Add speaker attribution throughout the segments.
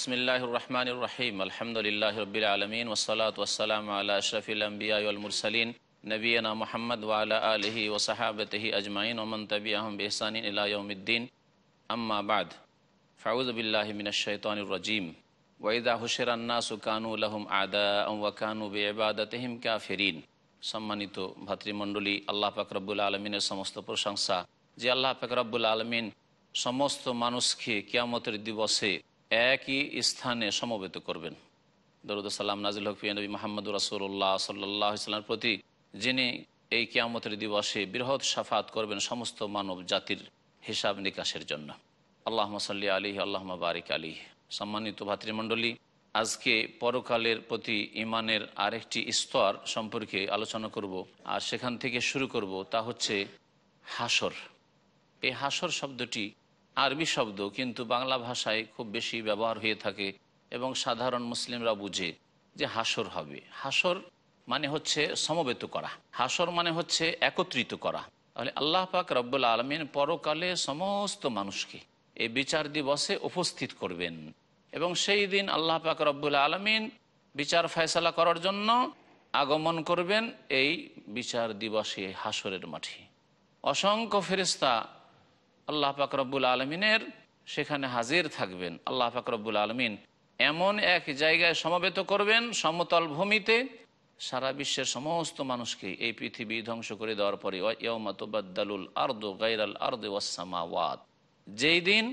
Speaker 1: বিসমিল্লাহ রহমান রহিম আলহামদুলিল্লাহ রবিল আলমিন ওসলাত ওসালাম আল্লাহ আশরফিল আম্বিয়ালমুরসালিন নবীনা মোহাম্মদ ওয়ালা আলহি ওসাহাবতহি আজমাইন ওমন তবি আহম বেহসানিন ইলাউদ্দিন আম্মা বাদ ফাউজবিল্লাহমিনশাইতানুরজিম ওয়াইদা হুশেরান্না সুকানু লহুম আদা ওয়াকানু বেবাদতহিম কাফেরিন সম্মানিত ভাতৃমণ্ডলী, আল্লাহ পাকরবুল আলমিনের সমস্ত প্রশংসা। যে আল্লাহ পাকরবুল আলমিন সমস্ত মানুষকে কিয়ামতের দিবসে একই স্থানে সমবেত করবেন। দরুদ সাল্লাম নাজিল হকিয়া নবী মাহমুদ রাসুল্লাহ সাল্লাহ ইসলামের প্রতি, যিনি এই কিয়ামতের দিবসে বৃহৎ সাফাত করবেন সমস্ত মানব জাতির হিসাব নিকাশের জন্য। আল্লাহ সাল্লি আলী আল্লাহ বারিক আলী সম্মানিত ভাতৃমণ্ডলী, আজকে পরকালের প্রতি ইমানের আরেকটি স্তর সম্পর্কে আলোচনা করব, আর সেখান থেকে শুরু করব তা হচ্ছে হাসর। এই হাসর শব্দটি আরবি শব্দ কিন্তু বাংলা ভাষায় খুব বেশি ব্যবহার হয়ে থাকে এবং সাধারণ মুসলিমরা বুঝে যে হাসর হবে। হাসর মানে হচ্ছে সমবেত করা। হাসর মানে হচ্ছে একত্রিত করা। তাহলে আল্লাহ পাক রব্বুল আলমিন পরকালে সমস্ত মানুষকে এই বিচার দিবসে উপস্থিত করবেন এবং সেই দিন আল্লাহ পাক রব্বুল আলমিন বিচার ফয়সলা করার জন্য আগমন করবেন এই বিচার দিবসে হাসরের মাঠে। অসংখ্য ফেরিস্তা আল্লাহ ফাকরবুল আলমিনের সেখানে হাজির থাকবেন। আল্লাহ ফাকরবুল আলমিন এমন এক জায়গায় সমবেত করবেন, সমতল ভূমিতে সারা বিশ্বের সমস্ত মানুষকে এই পৃথিবী ধ্বংস করে দেওয়ার পরে গাইরাল যেই দিন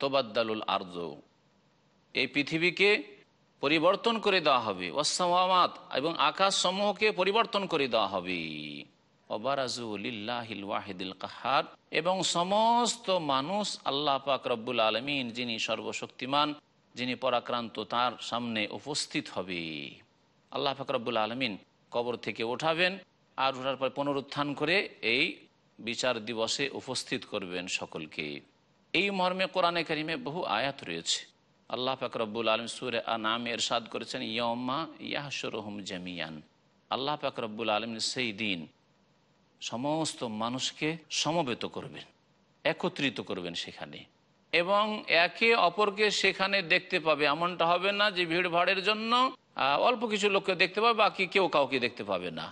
Speaker 1: তোবাদ্দালুল আর্দ এই পৃথিবীকে পরিবর্তন করে দেওয়া হবে ওয়াসামাওয়াত এবং আকাশ সমূহকে পরিবর্তন করে দেওয়া হবে। ওবারাজুলিল্লাহিল ওয়াহিদুল কাহার। এবং সমস্ত মানুষ আল্লাহ পাক রব্বুল আলমিন যিনি সর্বশক্তিমান, যিনি পরাক্রান্ত, তার সামনে উপস্থিত হবে। আল্লাহ পাক রব্বুল আলমিন কবর থেকে ওঠাবেন আর ওঠার পর পুনরুত্থান করে এই বিচার দিবসে উপস্থিত করবেন সকলকে। এই মর্মে কোরআনে কারিমে বহু আয়াত রয়েছে। আল্লাহ রব্বুল আলম সুরে নাম এরশাদ করেছেন ইয়ম্মা ইয়াহসরহম জামিয়ান। আল্লাহ রব্বুল আলমিন সেই দিন সমস্ত মানুষকে সমবেত করবেন, একত্রিত করবেন সেখানে। এবং একে অপরকে সেখানে দেখতে পাবে। এমনটা হবে না যে ভিড় ভাড়ের জন্য অল্প কিছু লোককে দেখতে পাবে, বাকি কেউ কাউকে দেখতে পাবে না।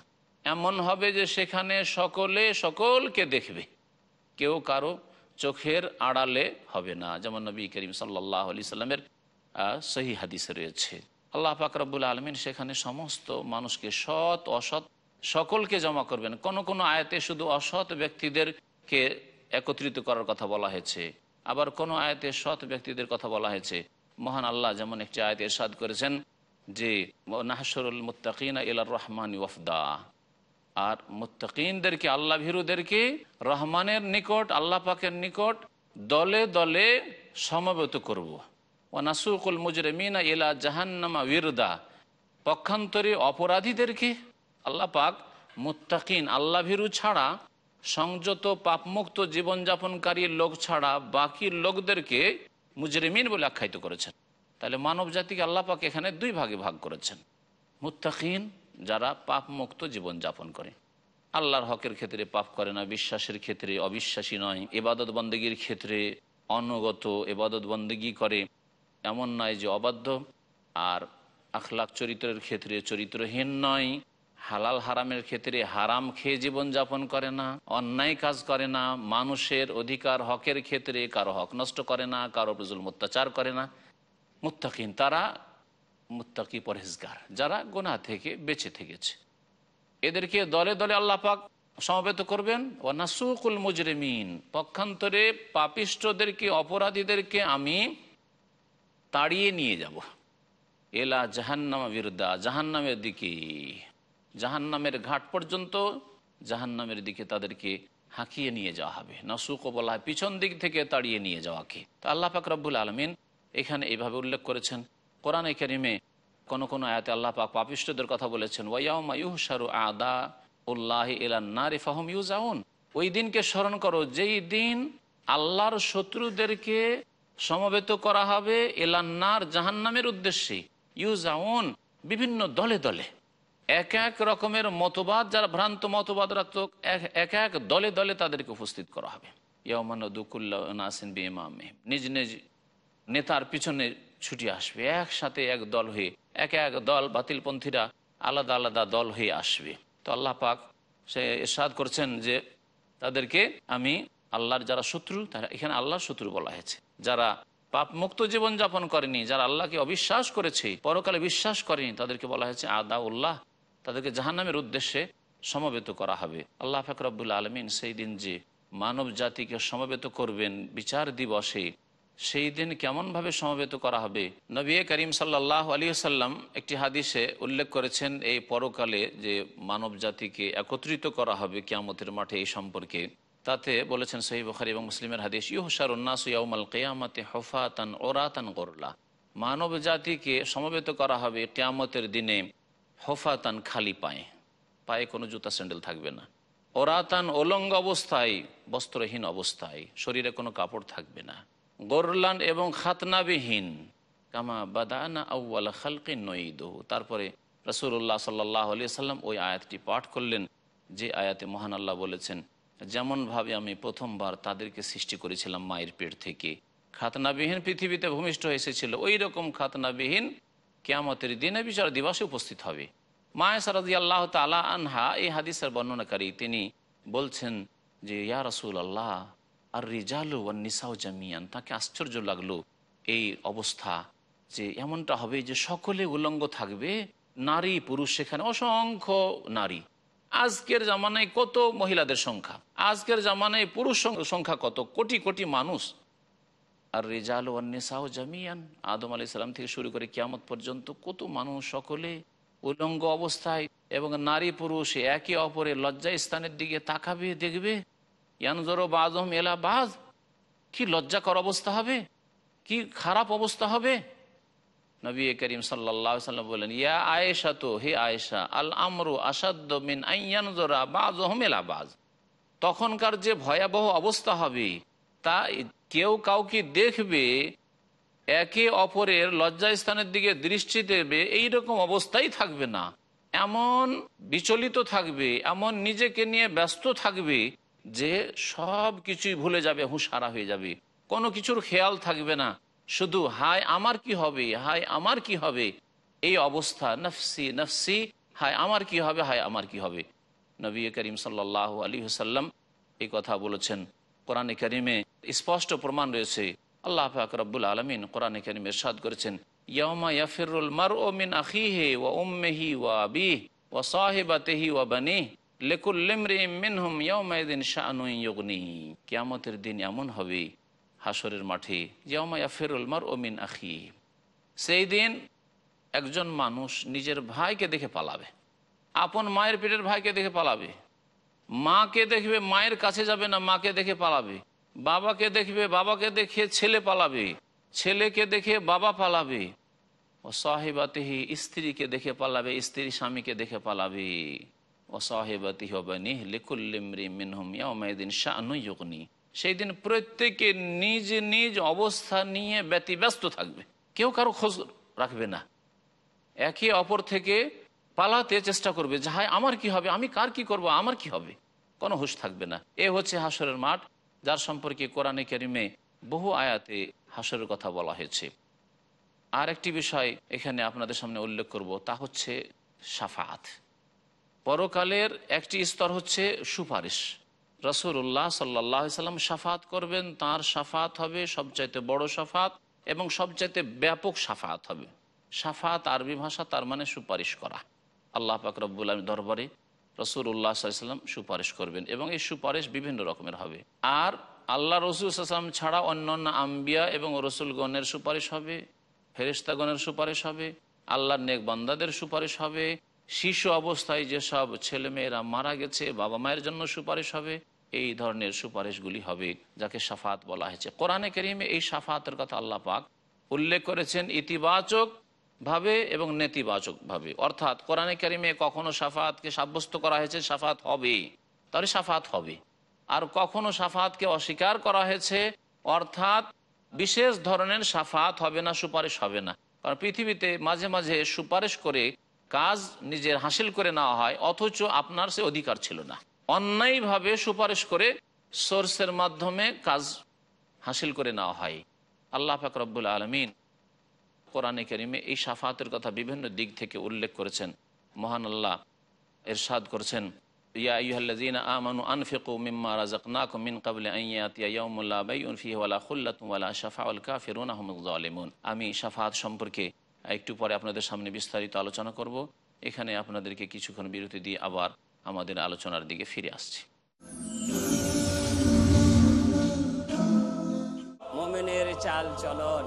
Speaker 1: এমন হবে যে সেখানে সকলে সকলকে দেখবে। কেউ কারও চোখের আড়ালে হবে না। যেমন নবী করিম সাল্লাহ আলি সাল্লামের সহি হাদিস রয়েছে। আল্লাহ ফাকরাবুল আলমিন সেখানে সমস্ত মানুষকে সৎ, অসৎ সকলকে জমা করবেন। কোন কোন আয়াতে শুধু অসৎ ব্যক্তিদেরকে একত্রিত করার কথা বলা হয়েছে। আবার কোন আয়াতে সৎ ব্যক্তিদের কথা বলা হয়েছে। মহান আল্লাহ যেমন একটি আয়াতে সাদ করেছেন যে নাহসরুল মুতাকিনা ইলার রহমান ওয়ফদা। আর মুতাকিনদেরকে আল্লাহ ভীরুদেরকে রহমানের নিকট, আল্লাহ পাকের নিকট দলে দলে সমবেত করব। নাসুকুল মুজরমিনা ইলা জাহান্নামা বিরদা পক্ষান্তরে অপরাধীদেরকে আল্লাহ পাক মুত্তাকিন আল্লাহ ভীরু ছাড়া সংযত, পাপমুক্ত জীবনযাপনকারী লোক ছাড়া বাকি লোকদেরকে মুজরিমিন বলে আখ্যায়িত করেছেন। তাহলে মানব জাতিকে আল্লাহ পাক এখানে দুই ভাগে ভাগ করেছেন। মুত্তাকিন, যারা পাপমুক্ত জীবনযাপন করে। আল্লাহর হকের ক্ষেত্রে পাপ করে না, বিশ্বাসের ক্ষেত্রে অবিশ্বাসী নয় এবাদত বন্দেগীর ক্ষেত্রে অনগত এবাদত বন্দেগী করে। এমন নয় যে অবাধ্য, আর আখলাখ চরিত্রের ক্ষেত্রে চরিত্রহীন নয়। হালাল হারামের ক্ষেত্রে হারাম খেয়ে জীবনযাপন করে না, অন্যায় কাজ করে না, মানুষের অধিকার হকের ক্ষেত্রে কারও হক নষ্ট করে না, কারও প্রজুল অত্যাচার করে না। মুত্তাকিন, তারা মুত্তাকি পরহেজগার, যারা গোনা থেকে বেঁচে থেকেছে। এদেরকে দলে দলে আল্লাহ পাক সমবেত করবেন। ও নাসুকুল মুজরিমিন, পক্ষান্তরে পাপিষ্টদেরকে, অপরাধীদেরকে আমি তাড়িয়ে নিয়ে যাব। এলা জাহান্নামা বিরুদ্ধা, জাহান্নামের দিকে। জাহান্নামের ঘাট পর্যন্ত জাহান্নামের দিকে তাদেরকে হাঁকিয়ে নিয়ে যাওয়া হবে। নাসুক বলা হয় পিছন দিক থেকে তাড়িয়ে নিয়ে যাওয়াকে। তো আল্লাহ পাক রব্বুল আলমিন এখানে এইভাবে উল্লেখ করেছেন। কোরআন করিমে কোন কোন আয়াতে আল্লাহ পাক পাপিষ্টদের কথা বলেছেন ওয়াইয়াউমা ইউহসারু আদা উল্লাহ ইলান্নারি ফাহম ইউজাউন ওই দিনকে স্মরণ করো, যেই দিন আল্লাহর শত্রুদেরকে সমবেত করা হবে এলান্নার জাহান্নামের উদ্দেশ্যে। ইউজাউন বিভিন্ন দলে দলে। এক এক রকমের মতবাদ, যারা ভ্রান্ত মতবাদ রাখত এক- এক দলে দলে তাদেরকে উপস্থিত করা হবে। ইয়মান দুকুল্লা নাসিন বিমামে নিজ নিজ নেতার পিছনে ছুটি আসবে। একসাথে এক দল হয়ে, এক এক দল বাতিলপন্থীরা আলাদা আলাদা দল হয়ে আসবে। তো আল্লাহ পাক, সে ইরশাদ করছেন যে, তাদেরকে আমি আল্লাহর যারা শত্রু, তারা এখানে আল্লাহর শত্রু বলা হয়েছে। যারা পাপ মুক্ত জীবন যাপন করেনি, যারা আল্লাহকে অবিশ্বাস করেছে, পরকালে বিশ্বাস করেনি, তাদেরকে বলা হয়েছে আদা উল্লাহ তাদেরকে জাহান্নামের উদ্দেশ্যে সমবেত করা হবে। আল্লাহ ফাকরাবুল আলমিন সেই দিন যে মানব জাতিকে সমবেত করবেন বিচার দিবসে, সেই দিন কেমনভাবে সমবেত করা হবে? নবী করিম সাল্লাহ আলী সাল্লাম একটি হাদিসে উল্লেখ করেছেন এই পরকালে যে মানব জাতিকে একত্রিত করা হবে কিয়ামতের মাঠে এই সম্পর্কে। তাতে বলেছেন সহি বখারি এবং মুসলিমের হাদিস ইহসার উন্নাস ইয়াউমাল কেয়ামতে হফাতান ওরাতান গরলা। মানব জাতিকে সমবেত করা হবে কেয়ামতের দিনে। হফাতান খালি পায়ে। পায়ে কোনো জুতা, স্যান্ডেল থাকবে না। ওরাতান ওলঙ্গ অবস্থায়, বস্ত্রহীন অবস্থায়, শরীরে কোনো কাপড় থাকবে না। গোরলান এবং খাতনাবিহীন। কামা বাদানা আউ্লা খালকে নঈদহ। তারপরে রসুল্লাহ সাল্লাহ আলিয়া সাল্লাম ওই আয়াতটি পাঠ করলেন। যে আয়াতে মহান আল্লাহ বলেছেন, যেমনভাবে আমি প্রথমবার তাদেরকে সৃষ্টি করেছিলাম মায়ের পেট থেকে, খাতনাবিহীন পৃথিবীতে ভূমিষ্ঠ এসেছিল ওই রকম খাতনাবিহীন কেয়ামতের দিনে বিচার দিবসে উপস্থিত হবে। মায়া সারাদি আল্লাহ তালা আনহা এই হাদিসের বর্ণনাকারী, তিনি বলছেন যে, ইয়া রসুল আল্লাহ আর রিজালু ও নিসাও জামিয়ান। তাকে আশ্চর্য লাগল এই অবস্থা যে, এমনটা হবে যে, সকলে উলঙ্গ থাকবে, নারী, পুরুষ, সেখানে অসংখ্য নারী। আজকের জামানায় কত মহিলাদের সংখ্যা? আজকের জামানায় পুরুষ সংখ্যা কত? কোটি কোটি মানুষ আর রেজাল ওয়ান্নেসাও জামিয়ান। আদম আলি সাল্লাম থেকে শুরু করে কিয়ামত পর্যন্ত কত মানুষ সকলে উলঙ্গ অবস্থায় এবং নারী পুরুষ একে অপরে লজ্জা স্থানের দিকে তাকাবে, দেখবে, ইয়ানজরো বাজম এলা বাজ কি লজ্জাকর অবস্থা হবে? কি খারাপ অবস্থা হবে? নবী করিম সাল্লাহ সাল্লাম বলেন ইয়া আয়েশা তো হে আয়েশা আল আমরু আসাদ্দ মিন আইয়ানজরা এলা বাজ তখনকার যে ভয়াবহ অবস্থা হবে, তা কেউ কাউকে দেখবে, একে অপরের লজ্জাস্থানের দিকে দৃষ্টি দেবে, এইরকম অবস্থাই থাকবে না। এমন বিচলিত থাকবে, এমন নিজেকে নিয়ে ব্যস্ত থাকবে যে সব কিছুই ভুলে যাবে, হুঁশারা হয়ে যাবে। কোনো কিছুর খেয়াল থাকবে না। শুধু, হায় আমার কি হবে, হায় আমার কি হবে? এই অবস্থা, নফসি নফসি, হায় আমার কি হবে, হায় আমার কি হবে? নবী করিম সাল্লাহ আলী হুসাল্লাম এই কথা বলেছেন। কোরআনে করিমে স্পষ্ট প্রমাণ রয়েছে। আল্লাহ পাক রব্বুল আলমিন কোরআনে করিম এরশাদ করেছেন ইয়মা ইয়াফিরুল মার ও মিন আখিহে ওয়া উম্মেহি ওয়া আবিহ ওয়া সাহেবাতেহি ওয়া বানি কিয়ামতের দিন এমন হবে হাসরের মাঠে মার ও মিন আখি সেই দিন একজন মানুষ নিজের ভাইকে দেখে পালাবে। আপন মায়ের পেটের ভাইকে দেখে পালাবে। মাকে দেখবে মায়ের কাছে যাবে না, মাকে দেখে পালাবে। বাবাকে দেখবে, বাবাকে দেখে ছেলে পালাবে। ছেলেকে দেখে বাবা পালাবে। ও সাহেবাতিহি স্ত্রীকে দেখে পালাবে, স্ত্রী স্বামীকে দেখে পালাবে। ও সাহেবাতি হবানি লিকুল্লিমরি মিনহুম ইয়াউমাইদিন শানুয়ুগনি সেই দিন প্রত্যেকে নিজ নিজ অবস্থা নিয়ে ব্যতিব্যস্ত থাকবে। কেউ কারও খোঁজ রাখবে না। একে অপর থেকে পালাতে চেষ্টা করবে যে, হায়, আমার কি হবে? আমি কার কি করব? আমার কি হবে? কোনো হুশ থাকবে না। এ হচ্ছে হাসরের মাঠ, যার সম্পর্কে কোরআনে কেরিমে বহু আয়াতে হাসরের কথা বলা হয়েছে। আর একটি বিষয় এখানে আপনাদের সামনে উল্লেখ করব, তা হচ্ছে সাফাত পরকালের একটি স্তর হচ্ছে সুপারিশ। রসুল্লাহ সাল্লাহ সাল্লাম সাফাত করবেন, তার সাফাত হবে সবচাইতে বড় সাফাত এবং সবচাইতে ব্যাপক সাফাত হবে। সাফাত আরবি ভাষা তার মানে সুপারিশ করা। আল্লাহ পাক রব্বুল আলম দরবারে রসুল উল্লাহ সাল্লাম সুপারিশ করবেন এবং এই সুপারিশ বিভিন্ন রকমের হবে। আর আল্লাহ রসুল সাল্লাম ছাড়া অন্যান্য আম্বিয়া এবং রসুলগণের সুপারিশ হবে ফেরিস্তাগণের সুপারিশ হবে, আল্লাহর নেকবান্দাদের সুপারিশ হবে, শিশু অবস্থায় যেসব ছেলেমেয়েরা মারা গেছে, বাবা মায়ের জন্য সুপারিশ হবে, এই ধরনের সুপারিশগুলি হবে, যাকে সাফাত বলা হয়েছে। কোরআনে করিমে এই সাফাতের কথা আল্লাহ পাক উল্লেখ করেছেন, ইতিবাচক ভাবে এবং নেতিবাচক ভাবে। অর্থাৎ কোরআনে কারিমে কখনো সাফাতকে সাব্যস্ত করা হয়েছে, সাফাত হবে। তাহলে সাফাত হবে। আর কখনো সাফাতকে অস্বীকার করা হয়েছে, অর্থাৎ বিশেষ ধরনের সাফাত হবে না, সুপারিশ হবে না। কারণ পৃথিবীতে মাঝে মাঝে সুপারিশ করে কাজ নিজের হাসিল করে নেওয়া হয়, অথচ আপনার সে অধিকার ছিল না। অন্যায়ভাবে সুপারিশ করে সোর্সের মাধ্যমে কাজ হাসিল করে নেওয়া হয়। আল্লাহ ফাকরবুল আলমিন কোরআনে করিমে এই সাফাতের কথা বিভিন্ন দিক থেকে উল্লেখ করেছেন। মহান আল্লাহ এরশাদ করেছেন, ইয়া মিন হুমুয যালিমুন। আমি সাফাত সম্পর্কে একটু পরে আপনাদের সামনে বিস্তারিত আলোচনা করব। এখানে আপনাদেরকে কিছুক্ষণ বিরতি দিয়ে আবার আমাদের আলোচনার দিকে ফিরে আসছি।
Speaker 2: মোমেনের চাল চলন।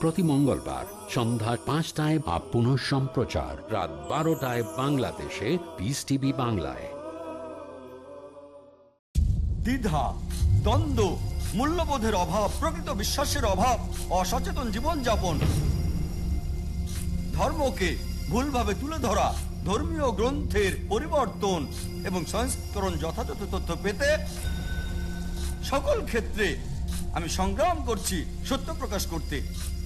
Speaker 3: প্রতি মঙ্গলবার সন্ধ্যা পাঁচটায় বা পুনঃ সম্প্রচার। রাত বারোটায় বাংলাদেশে পিস টিভি বাংলায়।
Speaker 4: দ্বিধা, দ্বন্দ্ব, মূল্যবোধের অভাব, প্রকৃত বিশ্বাসের অভাব, অসচেতন জীবনযাপন। ধর্মকে ভুলভাবে তুলে ধরা, ধর্মীয় গ্রন্থের পরিবর্তন এবং সংস্করণ যথাযথ তথ্য পেতে সকল ক্ষেত্রে আমি সংগ্রাম করছি সত্য প্রকাশ করতে।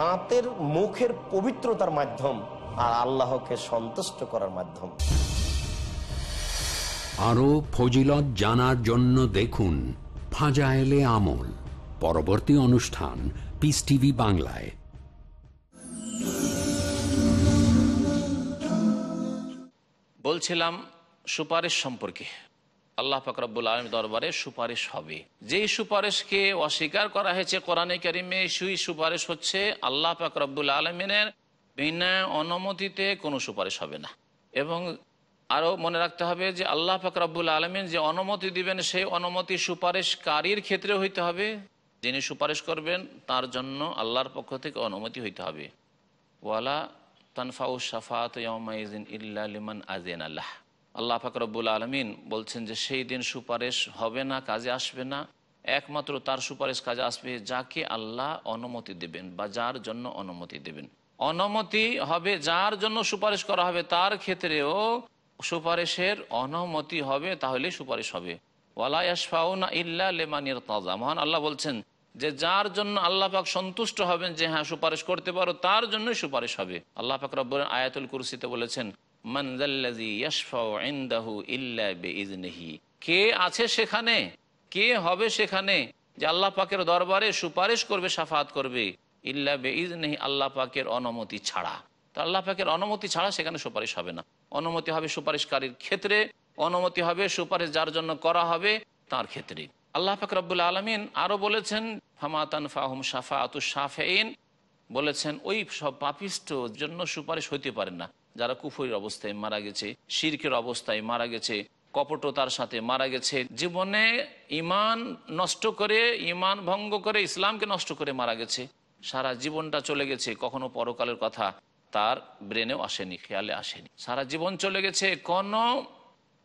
Speaker 5: দাঁতের মুখের পবিত্রতার মাধ্যম আর আল্লাহকে সন্তুষ্ট করার মাধ্যম।
Speaker 3: আরও ফজিলত জানার জন্য দেখুন ফাজায়েলে আমল পরবর্তী অনুষ্ঠান পিস টিভি বাংলায়।
Speaker 1: বলছিলাম সুপারিশ সম্পর্কে। আল্লাহ ফাকরাবুল আলম দরবারে সুপারিশ হবে। যেই সুপারিশকে অস্বীকার করা হয়েছে কোরআনে কারিমে, সেই সুপারিশ হচ্ছে আল্লাহ ফাকরাবুল আলমিনের বিনা অনুমতিতে কোনো সুপারিশ হবে না। এবং আরও মনে রাখতে হবে যে আল্লাহ ফাকরাবুল আলমিন যে অনুমতি দিবেন, সেই অনুমতি সুপারিশকারীর ক্ষেত্রে হইতে হবে। যিনি সুপারিশ করবেন, তার জন্য আল্লাহর পক্ষ থেকে অনুমতি হইতে হবে। ওয়ালা তানফাউ ইয়মাইজিন ইল্লা লিমান আজেন আল্লাহ আল্লাহ ফাকরবুল আলমিন বলছেন যে সেই দিন সুপারিশ হবে না, কাজে আসবে না। একমাত্র তার সুপারিশ কাজে আসবে যাকে আল্লাহ অনুমতি দেবেন বা যার জন্য অনুমতি দেবেন। অনুমতি হবে, যার জন্য সুপারিশ করা হবে, তার ক্ষেত্রেও সুপারিশের অনুমতি হবে তাহলে সুপারিশ হবে। ওয়ালা ইয়াসফাউনা ইল্লা লেমানির তাজা মহান আল্লাহ বলছেন যে যার জন্য আল্লাহ পাক সন্তুষ্ট হবেন যে হ্যাঁ সুপারিশ করতে পারো, তার জন্যই সুপারিশ হবে। আল্লাহ পাক রব্বুল আয়াতুল কুরসিতে বলেছেন মানজাল্লাজি ইয়াশফাউ ইনদাহু ইল্লা বিইজনিহি কে আছে সেখানে? কে হবে সেখানে? যে আল্লাহ পাকের দরবারে সুপারিশ করবে, সাফাত করবে। ইল্লা বেইজনিহি আল্লাহ পাকের অনুমতি ছাড়া। তো আল্লাহ পাকের অনুমতি ছাড়া সেখানে সুপারিশ হবে না। অনুমতি হবে সুপারিশকারীর ক্ষেত্রে, অনুমতি হবে সুপারিশ যার জন্য করা হবে তার ক্ষেত্রে। আল্লাহ পাক রব্বুল আলমিন আরও বলেছেন ফামাতান ফাহুম সাফা আতু সাফেইন বলেছেন, ওই সব পাপিষ্ট জন্য সুপারিশ হইতে পারে না। যারা কুফরির অবস্থায় মারা গেছে, শির্কের অবস্থায় মারা গেছে, কপটতার সাথে মারা গেছে, জীবনে ইমান নষ্ট করে ইমান ভঙ্গ করে, ইসলামকে নষ্ট করে মারা গেছে। সারা জীবনটা চলে গেছে, কখনো পরকালের কথা তার ব্রেনেও আসেনি, খেয়ালে আসেনি। সারা জীবন চলে গেছে, কোনো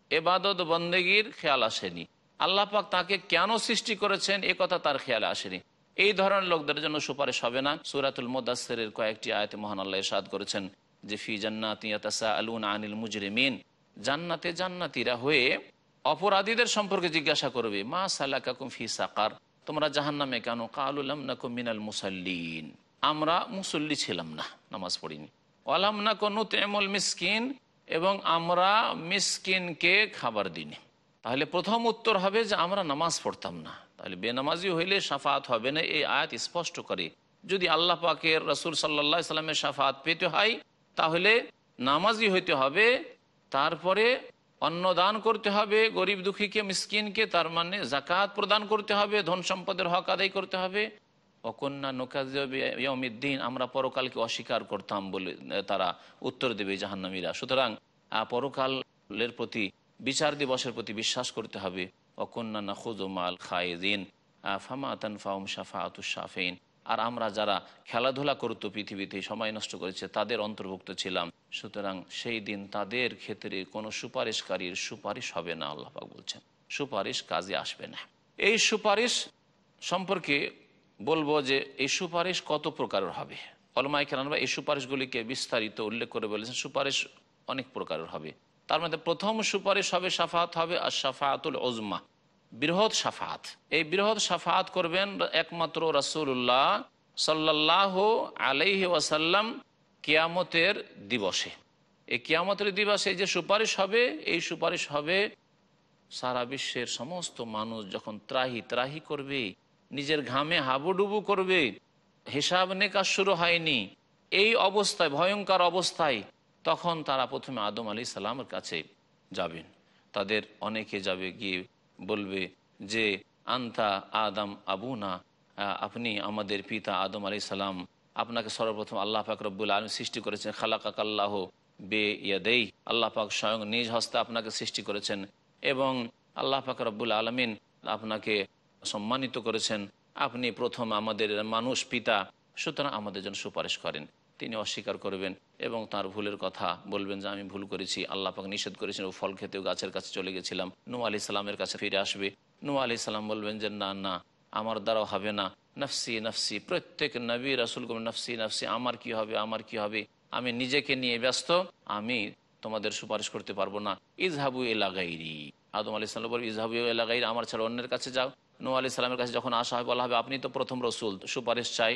Speaker 1: এবাদত বন্দেগীর খেয়াল আসেনি। আল্লাহ পাক তাকে কেন সৃষ্টি করেছেন, এ কথা তার খেয়ালে আসেনি। এই ধরনের লোকদের জন্য সুপারিশ হবে না। সুরাতুল মোদাসের কয়েকটি আয়তে মহান আল্লাহ ইরশাদ করেছেন যে ফি জান্নাতি ইয়াতাসা আলুন আনিল মুজরিমিন, জান্নাতে জান্নাতিরা হয়ে অপরাধীদের সম্পর্কে জিজ্ঞাসা করবে, মা সালাকাকুম ফি সাকার? তোমরা জাহান্নামে কেন? কালুলাম নাকুম মিনাল মুসাল্লিন। আমরা মুসল্লি ছিলাম না, নামাজ পড়িনি। ওয়ালাম না কোনো তেমল মিসকিন? এবং আমরা মিসকিনকে খাবার দিনি তাহলে প্রথম উত্তর হবে যে আমরা নামাজ পড়তাম না। তাহলে বেনামাজি হইলে সাফাত হবে না, এই আয়াত স্পষ্ট করে। যদি আল্লাহ পাকের রসুল সাল্লা সাল্লামের সাফাত পেতে হয় তাহলে নামাজি হইতে হবে, তারপরে অন্ন দান করতে হবে, গরিব দুঃখীকে, মিসকিনকে, তার মানে জাকাত প্রদান করতে হবে, ধন সম্পদের হক আদায় করতে হবে। অকন্যা নোকাজমিদ্দিন আমরা পরকালকে অস্বীকার করতাম বলে তারা উত্তর দেবে জাহান্নামীরা। সুতরাং পরকালের প্রতি, বিচার দিবসের প্রতি বিশ্বাস করতে হবে। অকন্যা নাখুজমাল খায়েদিন ফামাতান ফাউম শাফা আতুসাফেইন আর আমরা যারা খেলাধুলা করতো পৃথিবীতে, সময় নষ্ট করেছে, তাদের অন্তর্ভুক্ত ছিলাম। সুতরাং সেই দিন তাদের ক্ষেত্রে কোনো সুপারিশকারীর সুপারিশ হবে না আল্লাপাক বলছেন। সুপারিশ কাজে আসবে না। এই সুপারিশ সম্পর্কে বলব যে এই সুপারিশ কত প্রকারের হবে? অলমাই কেনবা এই সুপারিশগুলিকে বিস্তারিত উল্লেখ করে বলেছেন। সুপারিশ অনেক প্রকারের হবে। তার মধ্যে প্রথম সুপারিশ হবে সাফাত হবে আর সাফাতুল ওজমা বৃহৎ সাফাত। এই বৃহৎ সাফাত করবেন একমাত্র রাসুল্লাহ সাল্লাহ আলাইহি ওয়াসাল্লাম কিয়ামতের দিবসে। এই কিয়ামতের দিবসে যে সুপারিশ হবে, এই সুপারিশ হবে সারা বিশ্বের সমস্ত মানুষ যখন ত্রাহি ত্রাহি করবে, নিজের ঘামে হাবুডুবু করবে, হিসাব নিকাশ শুরু হয়নি, এই অবস্থায়, ভয়ঙ্কর অবস্থায়, তখন তারা প্রথমে আদম আলী সালামের কাছে যাবেন। তাদের অনেকে যাবে গিয়ে বলবে যে আন্তা আদম আবুনা আহ, আপনি আমাদের পিতা আদম আলী সালাম আপনাকে সর্বপ্রথম আল্লাহ পাক রব্বুল আলম সৃষ্টি করেছেন খালাকাক আল্লাহ বে ইয়াদেই আল্লাহ পাক স্বয়ং নিজ হস্তে আপনাকে সৃষ্টি করেছেন এবং আল্লাহ পাক রব্বুল আলমিন আপনাকে সম্মানিত করেছেন। আপনি প্রথম আমাদের মানুষ পিতা সুতরাং আমাদের জন্য সুপারিশ করেন। তিনি অস্বীকার করবেন এবং তার ভুলের কথা বলবেন যে, আমি ভুল করেছি, আল্লাহ পাক নিষেধ করেছেন, ও ফল খেতেও গাছের কাছে চলে গেছিলাম নু আলি সালামের কাছে ফিরে আসবে। নু আলি সালাম বলবেন যে, না না, আমার দ্বারাও হবে না। নফসি নফসি, প্রত্যেক নবী রাসুল নফসি নফসি, আমার কি হবে, আমার কি হবে? আমি নিজেকে নিয়ে ব্যস্ত, আমি তোমাদের সুপারিশ করতে পারব না। ইজহাবু এলাগাইরি আদম আলি সাল্লাম বলবে ইজহাবু এলাগাইরি আমার ছাড়া অন্যের কাছে যাও। নু আলি সাল্লামের কাছে যখন আসা হয়, বলা হবে, আপনি তো প্রথম রসুল, সুপারিশ চাই।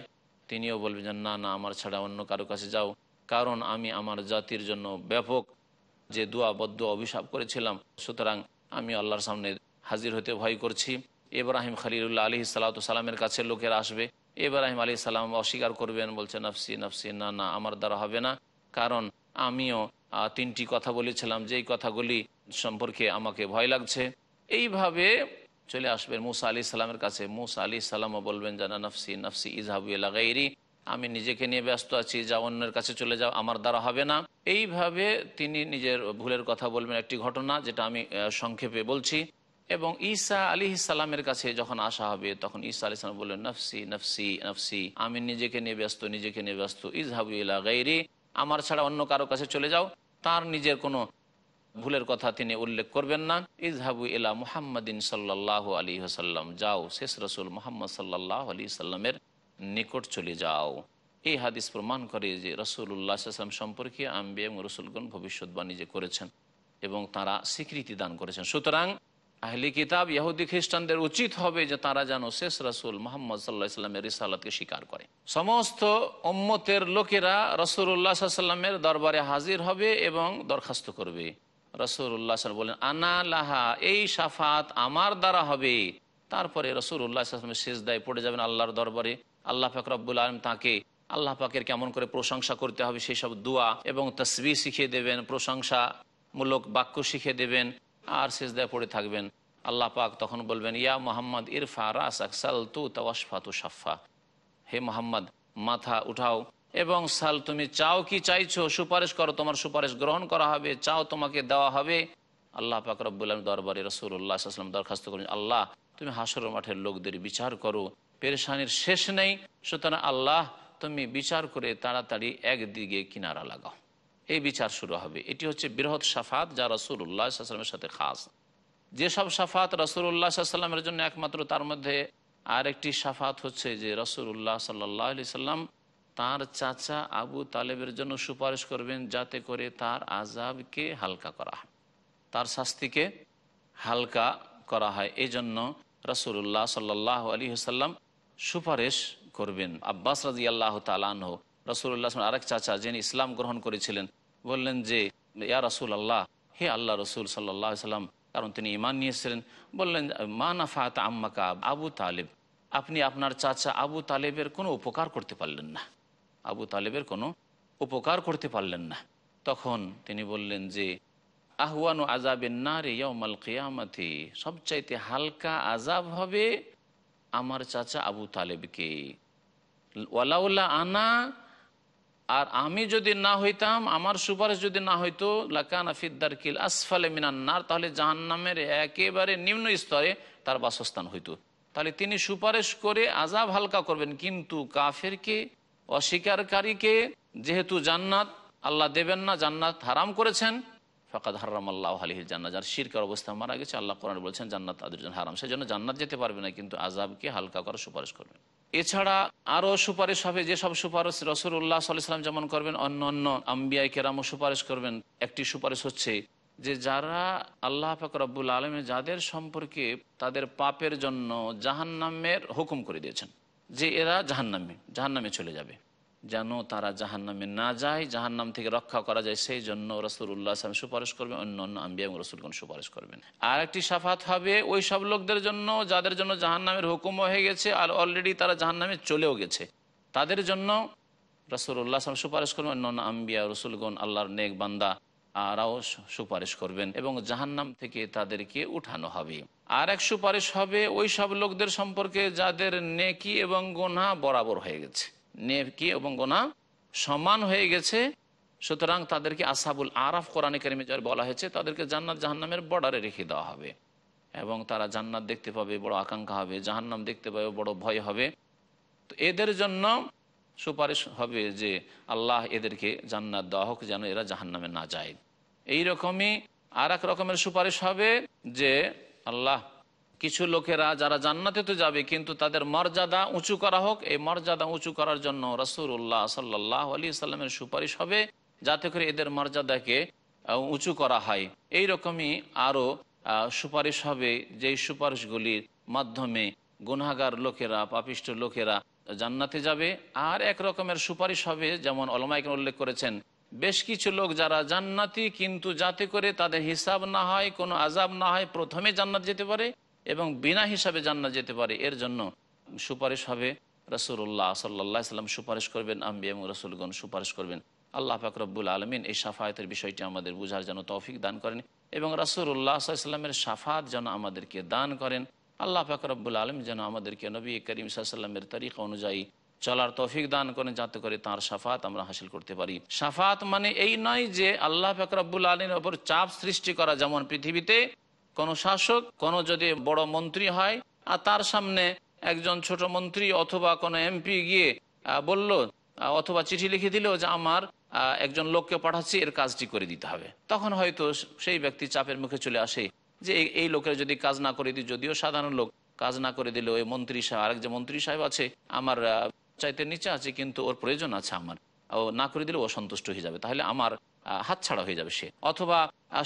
Speaker 1: তিনিও বলবেন যে, না না, আমার ছাড়া অন্য কারও কাছে যাও। কারণ আমি আমার জাতির জন্য ব্যাপক যে দোয়া বদ্ধ অভিশাপ করেছিলাম, সুতরাং আমি আল্লাহর সামনে হাজির হতে ভয় করছি। ইব্রাহিম খালিলুল্লাহ আলী সালামের কাছে লোকের আসবে। ইব্রাহিম আলী সালাম অস্বীকার করবেন বলছে নফসি নফসি, না না, আমার দ্বারা হবে না। কারণ আমিও তিনটি কথা বলেছিলাম, যেই কথাগুলি সম্পর্কে আমাকে ভয় লাগছে। এইভাবে চলে আসবেন মুসা আলি সালামের কাছে। মুসা আলি সালামও বলবেন, জানা নফসি নফসি ইজাহাবু লাগাইরি আমি নিজেকে নিয়ে ব্যস্ত আছি যা অন্যের কাছে চলে যাও, আমার দ্বারা হবে না। এইভাবে তিনি নিজের ভুলের কথা বলবেন একটি ঘটনা, যেটা আমি সংক্ষেপে বলছি। এবং ঈসা আলী সালামের কাছে যখন আসা হবে, তখন ঈসা আলি সালাম বললেন, নফসি নফসি নফসি। আমি নিজেকে নিয়ে ব্যস্ত, নিজেকে নিয়ে ব্যস্ত। ইজহাবু ইলা গাইরি। আমার ছাড়া অন্য কারও কাছে চলে যাও। তার নিজের কোনো ভুলের কথা তিনি উল্লেখ করবেন না। ইজহাবু ইলা মুহাম্মদিন সাল্লাহ আলী হাসাল্লাম যাও শেষ রসুল মোহাম্মদ সাল্লাহ আলী সাল্লামের নিকট চলে যাও। এই হাদিস প্রমাণ করে যে রসুল্লাহ সাল্লাম সম্পর্কে আম্বি এবং রসুলগণ ভবিষ্যৎবাণী যে করেছেন এবং তারা স্বীকৃতি দান করেছেন। সুতরাং আহলি কিতাব ইহুদি খ্রিস্টানদের উচিত হবে যে তারা যেন শেষ রসুল মোহাম্মদ সাল্লাহ সাল্লামের রিসালাতকে স্বীকার করে। সমস্ত উম্মতের লোকেরা রসুল্লাহ সাল্লামের দরবারে হাজির হবে এবং দরখাস্ত করবে। রসুল্লাহ বলেন, আনা লাহা, এই সাফাত আমার দ্বারা হবে। তারপরে রসুল্লাহ শেষ দায় পড়ে যাবেন আল্লাহর দরবারে। আল্লাহ ফাকরাবুল আলম তাকে, আল্লাহ পাকের কেমন করে প্রশংসা করতে হবে সেই সব দোয়া এবং তসবি শিখিয়ে দেবেন, প্রশংসামূলক বাক্য শিখিয়ে দেবেন আর সেজদায় পড়ে থাকবেন। আল্লাহ পাক তখন বলবেন, ইয়া মোহাম্মদ, ইরফা রাস আকসাল তু তাওয়াসফাতু সাফা হে মোহাম্মদ, মাথা উঠাও এবং সাল, তুমি চাও কি চাইছো? সুপারিশ করো, তোমার সুপারিশ গ্রহণ করা হবে, চাও তোমাকে দেওয়া হবে। আল্লাহ পাক রব্বুল আলম দরবারে রসুল্লাহ আসলাম দরখাস্ত করুন আল্লাহ, তুমি হাসর মাঠের লোকদের বিচার করো, পেরেশানির শেষ নেই। সুতরাং আল্লাহ, তুমি বিচার করে তাড়াতাড়ি একদিকে কিনারা লাগাও। এই বিচার শুরু হবে। এটি হচ্ছে বৃহৎ সাফাত যা রসুল্লাহ আসলামের সাথে খাস। যেসব সাফাত রসুল্লাহ সাল্লামের জন্য একমাত্র, তার মধ্যে আর একটি সাফাত হচ্ছে যে রসুল্লাহ সাল্লাহ সাল্লাম তার চাচা আবু তালেবের জন্য সুপারিশ করবেন যাতে করে তার আজাবকে হালকা করা হয়। তার শাস্তিকে হালকা করা হয়। এই জন্য রসুল্লাহ সাল্লাহ আলী সাল্লাম সুপারিশ করবেন। আব্বাস রাজি আল্লাহ তালাহ রসুল্লাহ আরেক চাচা যিনি ইসলাম গ্রহণ করেছিলেন, বললেন যে, ইয়া রসুল আল্লাহ হে আল্লাহ রসুল সাল্লাহ সাল্লাম কারণ তিনি ইমান নিয়েছিলেন। বললেন, মা নাফাত আম্মাকা আবু তালেব, আপনি আপনার চাচা আবু তালেবের কোনো উপকার করতে পারলেন না। আবু তালেবের কোনো উপকার করতে পারলেন না। তখন তিনি বললেন যে, আহওয়ানু আজাবের না রে ইয়মাল কেয়ামতি, সবচাইতে হালকা আজাব হবে আমার চাচা আবু তালেবকে। ওয়ালাউল্লা আনা, আর আমি যদি না হইতাম, আমার সুপারিশ যদি না হইতো, লাকানা ফিদ্দার কিল আসফালে মিনান্নার তাহলে জাহান্নামের একেবারে নিম্ন স্তরে তার বাসস্থান হইতো। তাহলে তিনি সুপারিশ করে আজাব হালকা করবেন, কিন্তু কাফেরকে অস্বীকারীকে যেহেতু জান্নাত, আল্লাহ দেবেন না, জান্নাত হারাম করেছেন, ফাকাদ হারাম আল্লাহ আলহির জান্নাত, যার শিরকার অবস্থা মারা গেছে, আল্লাহ কোরআন বলছেন, জান্নাত তাদের জন্য হারাম। সেই জন্য জান্নাত যেতে পারবে না, কিন্তু আজাবকে হালকা করার সুপারিশ করবেন এছাড়া আরও সুপারিশ হবে, যেসব সুপারিশ রসুল্লাহ সাল্লাম যেমন করবেন, অন্য অন্য আম্বিয়াই কেরামও সুপারিশ করবেন। একটি সুপারিশ হচ্ছে যে যারা আল্লাহ ফাকরাবুল আলমে যাদের সম্পর্কে তাদের পাপের জন্য জাহান্নামের হুকুম করে দিয়েছেন। যে এরা জাহান্নামে জাহান্নামে চলে যাবে। যেন তারা জাহান্নামে না যায়, জাহান্নাম থেকে রক্ষা করা যায়, সেই জন্য রসুল্লাহ আসলাম সুপারিশ করবেন অন্য অন্য আম্বিয়া এবং রসুলগণ সুপারিশ করবেন। আর একটি সাফাত হবে, ওই সব লোকদের জন্য যাদের জন্য জাহান্নামের হুকুমও হয়ে গেছে, আর অলরেডি তারা জাহান্নামে চলেও গেছে, তাদের জন্য রসুল্লাহ আসলাম সুপারিশ করবেন অন্য অন্য আম্বিয়া, রসুলগণ, আল্লাহর নেক বান্দা, আরাও সুপারিশ করবেন এবং জাহান্নাম থেকে তাদেরকে উঠানো হবে। আর এক সুপারিশ হবে, ওই সব লোকদের সম্পর্কে যাদের নেকি এবং গোনা বরাবর হয়ে গেছে। নেকি এবং গোনা সমান হয়ে গেছে, সুতরাং তাদেরকে আসাবুল আরাফ কোরআন কারিমে যার বলা হয়েছে, তাদেরকে জান্নাত জাহান্নামের বর্ডারে রেখে দেওয়া হবে। এবং তারা জান্নাত দেখতে পাবে, বড় আকাঙ্ক্ষা হবে, জাহান্নাম দেখতে পাবে, বড় ভয় হবে। তো এদের জন্য সুপারিশ হবে যে আল্লাহ এদেরকে জান্নাত দেওয়া হোক, যেন এরা জাহান্নামে না যায়। এই রকমই আর এক রকমের সুপারিশ হবে যে আল্লাহ। কিছু লোকেরা যারা জান্নাতে তো যাবে, কিন্তু তাদের মর্যাদা উঁচু করা হোক, এই মর্যাদা উঁচু করার জন্য রসুল্লাহ সাল্লাহ আলী সাল্লামের সুপারিশ হবে যাতে করে এদের মর্যাদাকে উঁচু করা হয়। এই রকমই আরও সুপারিশ হবে যেই সুপারিশগুলির মাধ্যমে গুনাগার লোকেরা, পাপিষ্ট লোকেরা জান্নাতে যাবে। আর এক রকমের সুপারিশ হবে, যেমন অলমাইকে উল্লেখ করেছেন বেশ কিছু লোক যারা জান্নাতি, কিন্তু যাতে করে তাদের হিসাব না হয়, কোনো আজাব না হয়, প্রথমে জান্নাত যেতে পারে এবং বিনা হিসাবে জান্নাত যেতে পারে। এর জন্য সুপারিশ হবে। রসুল্লাহ সাল্লাহ সাল্লাম সুপারিশ করবেন আম্বি এবং রসুলগণ সুপারিশ করবেন। আল্লাহ ফাকরবুল আলমিন এই সাফায়তের বিষয়টি আমাদের বুঝার জন্য তৌফিক দান করেন এবং রাসুল্লাহ সাল্লামের সাফাত যেন আমাদেরকে দান করেন। আল্লাহ ফাকরবুল আলম যেন আমাদেরকে নবী করিম সাল্লামের তরিকা অনুযায়ী চলার তৌফিক দান করেন যাতে করে তার সাফাত আমরা হাসিল করতে পারি। সাফাত মানে এই নয় যে আল্লাহ ফাকরবুল আলীর ওপর চাপ সৃষ্টি করা যেমন পৃথিবীতে কোনো শাসক, কোনো যদি বড় মন্ত্রী হয়, আর তার সামনে একজন ছোট মন্ত্রী অথবা কোনো এমপি গিয়ে বলল অথবা চিঠি লিখে দিল যে আমার একজন লোককে পাঠাচ্ছি, এর কাজটি করে দিতে হবে। তখন হয়তো সেই ব্যক্তি চাপের মুখে চলে আসে যে এই লোকের যদি কাজ না করে দিই, যদিও সাধারণ লোক কাজ না করে দিলে ওই মন্ত্রী সাহেব আরেক যে মন্ত্রী সাহেব আছে, আমার চাইতে নিচে আছে, কিন্তু ওর প্রয়োজন আছে আমার। ও না করে দিলে ও সন্তুষ্ট হয়ে যাবে। তাহলে আমার হাত ছাড়া হয়ে যাবে সে। অথবা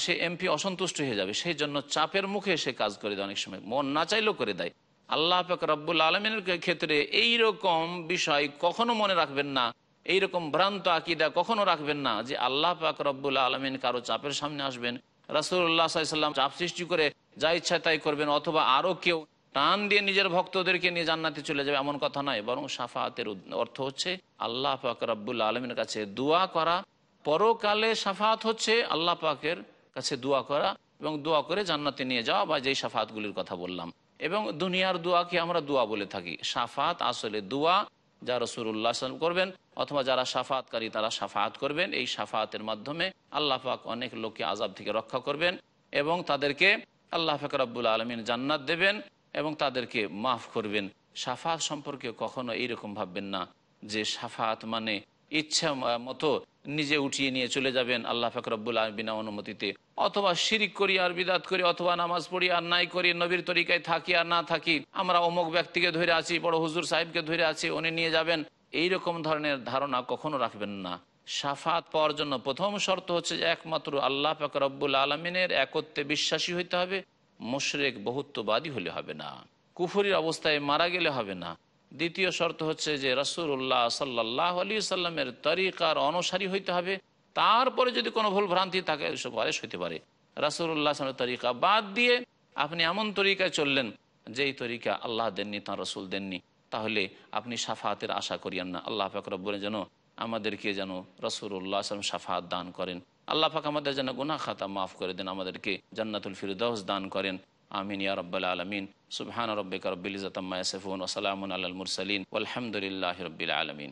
Speaker 1: সে এমপি অসন্তুষ্ট হয়ে যাবে। সেই জন্য চাপের মুখে সে কাজ করে দেয় অনেক সময়। মন না চাইলেও করে দেয়। আল্লাহ পাক রব্বুল আলমিনের ক্ষেত্রে এই রকম বিষয় কখনো মনে রাখবেন না। এই রকম ভ্রান্ত আকিদা কখনো রাখবেন না যে আল্লাহ পাক রব্বুল আলমিন কারও চাপের সামনে আসবেন। রাসুল্লাহ সাল্লাম চাপ সৃষ্টি করে যা ইচ্ছা তাই করবেন। অথবা আরও কেউ টান দিয়ে নিজের ভক্তদেরকে নিয়ে জান্নাতে চলে যাবে এমন কথা নয়, বরং সাফাতের অর্থ হচ্ছে আল্লাহ পাক রব্বুল আলমের কাছে দোয়া করা। পরকালে সাফাত হচ্ছে আল্লাহ পাকের কাছে দোয়া করা এবং দোয়া করে জান্নাতে নিয়ে যাওয়া বা যেই সাফাতগুলির কথা বললাম। এবং দুনিয়ার দোয়াকে আমরা দোয়া বলে থাকি। সাফাত আসলে দোয়া যা রসুল্লাহ করবেন অথবা যারা সাফাতকারী তারা সাফাত করবেন। এই সাফাতের মাধ্যমে আল্লাহ পাক অনেক লোককে আজাব থেকে রক্ষা করবেন এবং তাদেরকে আল্লাহ পাক রব্বুল আলমিন জান্নাত দেবেন। এবং তাদেরকে মাফ করবেন। সাফাত সম্পর্কে কখনো এইরকম ভাববেন না যে সাফাত মানে ইচ্ছা মতো নিজে উঠিয়ে নিয়ে চলে যাবেন আল্লাহ ফাকরাবুল বিনা অনুমতিতে। অথবা শিরিক করি আর বিদাত করি, অথবা নামাজ পড়ি আর নাই করি, নবীর তরিকায় থাকি আর না থাকি, আমরা অমুক ব্যক্তিকে ধরে আছি, বড় হুজুর সাহেবকে ধরে আছি, উনি নিয়ে যাবেন এই রকম ধরনের ধারণা কখনো রাখবেন না। সাফাত পাওয়ার জন্য প্রথম শর্ত হচ্ছে যে একমাত্র আল্লাহ ফাকরাবুল আলমিনের একত্রে বিশ্বাসী হইতে হবে মুশরেক বহুত্ববাদী হলে হবে না। কুফরির অবস্থায় মারা গেলে হবে না। দ্বিতীয় শর্ত হচ্ছে যে রসুল্লাহ সাল্লাহ আলী সাল্লামের তরিকার অনুসারী হইতে হবে। তারপরে যদি কোনো ভুল ভ্রান্তি থাকে সুপারিশ হইতে পারে। রাসুল্লাহ তরিকা বাদ দিয়ে আপনি এমন তরিকায় চললেন, যেই তরিকা আল্লাহ দেননি, তাঁর রসুল দেননি, তাহলে আপনি সাফাতের আশা করিয়েন না। আল্লাহ ফাকর বলে যেন আমাদেরকে যেন রসুল্লাহ সাল্লাম সাফাত দান করেন। আল্লাহ পাক আমাদের যেন গুনা খাতা মাফ করে দেন, আমাদেরকে জান্নাতুল ফিরদৌস দান করেন। আমিন ইয়া রব্বাল আলমিন। সুবহান রব্বিকা রব্বিল ইজ্জাতি আম্মা ইয়াসিফুন ওয়া সালামুন আলাল মুরসালিন। ওয়ালহামদুলিল্লাহি রব্বিল আলামিন।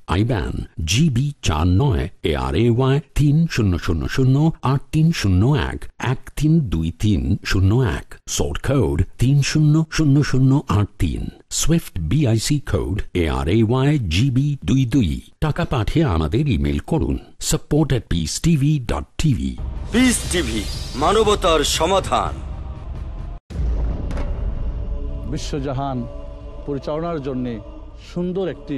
Speaker 3: আইব্যান জিবি চার নয় এ আর এ ওয়াই তিন শূন্য শূন্য শূন্য আট তিন শূন্য এক এক তিন দুই তিন শূন্য এক সোর্ট কোড তিন শূন্য শূন্য শূন্য আট তিন SWIFT BIC code A R A Y GB দুই দুই। টাকা পাঠিয়ে আমাদের ইমেল করুন support at peace TV dot TV
Speaker 4: peace TV মানবতার সমাধান।
Speaker 6: বিশ্বজাহান পরিচালনার জন্যে সুন্দর একটি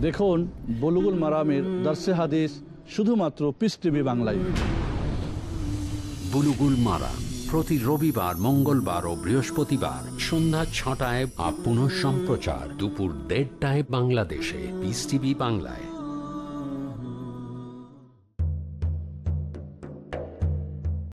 Speaker 6: দেখুন বলুগুল মারামের দার্সে হাদিস শুধুমাত্র পিস টিভি বাংলায়।
Speaker 3: বুলুগুল মারাম প্রতি রবিবার, মঙ্গলবার ও বৃহস্পতিবার সন্ধ্যা ছটায় আপ সম্প্রচার দুপুর দেড়টায় বাংলাদেশে পিস টিভি বাংলায়।